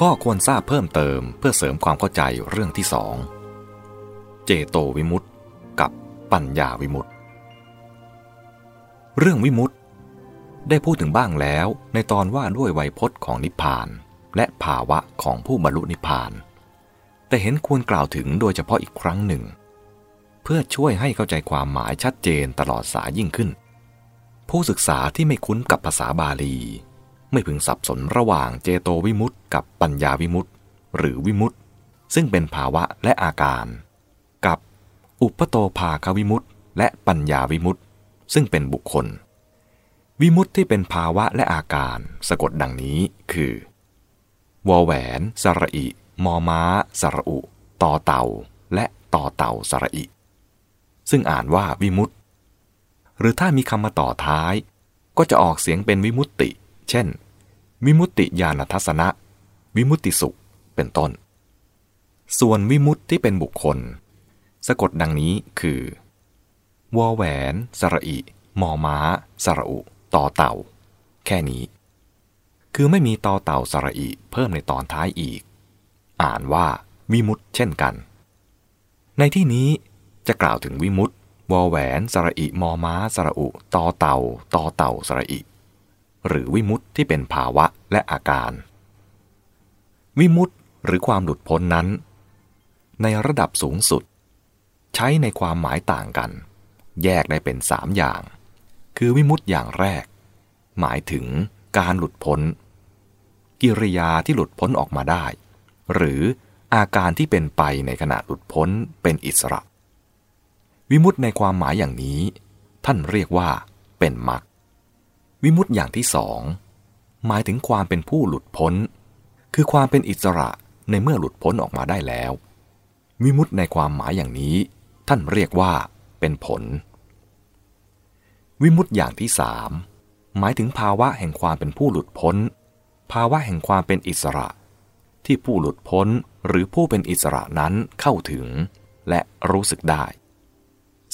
ข้อควรทราบเพิ่มเติมเพื่อเสริมความเข้าใจเรื่องที่สอง เจโตวิมุตติกับปัญญาวิมุตติ เรื่องวิมุตติ ได้พูดถึงบ้างแล้วในตอนว่าด้วยไวยพจน์ของนิพพาน และภาวะของผู้บรรลุนิพพาน แต่เห็นควรกล่าวถึงโดยเฉพาะอีกครั้งหนึ่ง เพื่อช่วยให้เข้าใจความหมายชัดเจนตลอดสายยิ่งขึ้น ผู้ศึกษาที่ไม่คุ้นกับภาษาบาลี ไม่พึงสับสนระหว่างเจโตวิมุตติกับปัญญาวิมุตติหรือวิมุตติซึ่งเป็นภาวะและอาการ กับอุปโตภาควิมุตติและปัญญาวิมุตติซึ่งเป็นบุคคล วิมุตติที่เป็นภาวะและอาการสะกดดังนี้คือวอแหวนสระอิ มอม้า สระอุ ต่อเต่า และต่อเต่าสระอิ ซึ่งอ่านว่าวิมุตติหรือถ้ามีคำมาต่อท้าย ก็จะออกเสียงเป็นวิมุตติ เช่น วิมุตติญาณทัศนะ วิมุตติสุข เป็นต้น ส่วนวิมุตติที่เป็นบุคคล สะกดดังนี้คือ วอแหวน สระอิ มอม้า สระอุ ต่อเต่า แค่นี้ คือไม่มีต่อเต่าสระอิเพิ่มในตอนท้ายอีก อ่านว่าวิมุตเช่นกัน ในที่นี้จะกล่าวถึงวิมุตวอแหวน สระอิ มอม้า สระอุ ต่อเต่า ต่อเต่า สระอิ หรือวิมุตที่เป็นภาวะและอาการ วิมุตหรือความหลุดพ้นนั้น ในระดับสูงสุด ใช้ในความหมายต่างกัน แยกได้เป็นสามอย่าง คือวิมุตอย่างแรก หมายถึงการหลุดพ้น กิริยาที่หลุดพ้นออกมาได้ หรืออาการที่เป็นไปในขณะหลุดพ้นเป็นอิสระ วิมุตในความหมายอย่างนี้ ท่านเรียกว่าเป็นมรรค วิมุตอย่างที่สองหมายถึงความเป็นผู้หลุดพ้น คือความเป็นอิสระในเมื่อหลุดพ้นออกมาได้แล้ว วิมุตในความหมายอย่างนี้ ท่านเรียกว่าเป็นผล วิมุตอย่างที่สามหมายถึงภาวะแห่งความเป็นผู้หลุดพ้น ภาวะแห่งความเป็นอิสระ ที่ผู้หลุดพ้นหรือผู้เป็นอิสระนั้นเข้าถึง และรู้สึกได้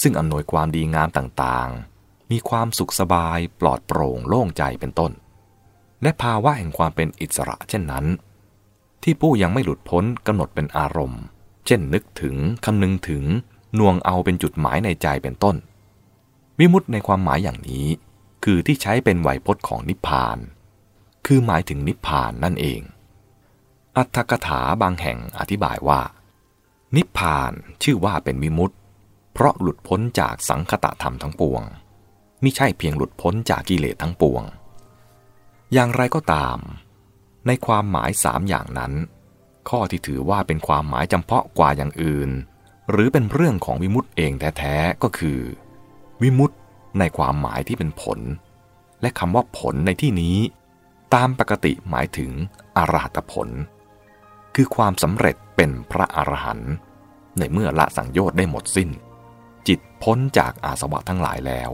ซึ่งอำนวยความดีงามต่างๆ มีความสุขสบายปลอดโปร่งโล่งใจเป็นต้น และภาวะแห่งความเป็นอิสระเช่นนั้น ที่ผู้ยังไม่หลุดพ้นกำหนดเป็นอารมณ์ เช่นนึกถึงคำนึงถึงน่วงเอาเป็นจุดหมายในใจเป็นต้น วิมุตในความหมายอย่างนี้ คือที่ใช้เป็นไหวพจน์ของนิพพาน คือหมายถึงนิพพานนั่นเอง อัตถกถาบางแห่งอธิบายว่า นิพพานชื่อว่าเป็นวิมุตตเพราะหลุดพ้นจากสังคตะธรรมทั้งปวง มิใช่เพียงหลุดพ้นจากกิเลสทั้งปวง อย่างไรก็ตาม ในความหมายสามอย่างนั้น ข้อที่ถือว่าเป็นความหมายจำเพาะกว่าอย่างอื่น หรือเป็นเรื่องของวิมุตติเองแท้ๆก็คือ วิมุตติในความหมายที่เป็นผล และคำว่าผลในที่นี้ ตามปกติหมายถึงอรหัตผล คือความสำเร็จเป็นพระอรหันต์ในเมื่อละสังโยชน์ได้หมดสิ้น จิตพ้นจากอาสวะทั้งหลายแล้ว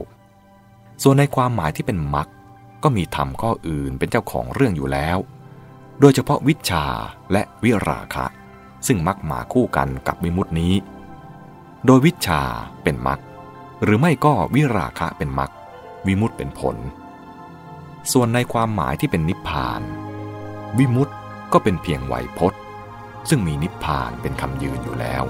ส่วนในความหมายที่เป็นมรรคก็มีธรรมข้ออื่นเป็นเจ้าของเรื่องอยู่แล้ว โดยเฉพาะวิชาและวิราคะ ซึ่งมักมาคู่กันกับวิมุตินี้ โดยวิชาเป็นมรรคหรือไม่ก็วิราคะเป็นมรรควิมุตเป็นผล ส่วนในความหมายที่เป็นนิพพาน วิมุตก็เป็นเพียงไหวพจน์ ซึ่งมีนิพพานเป็นคำยืนอยู่แล้ว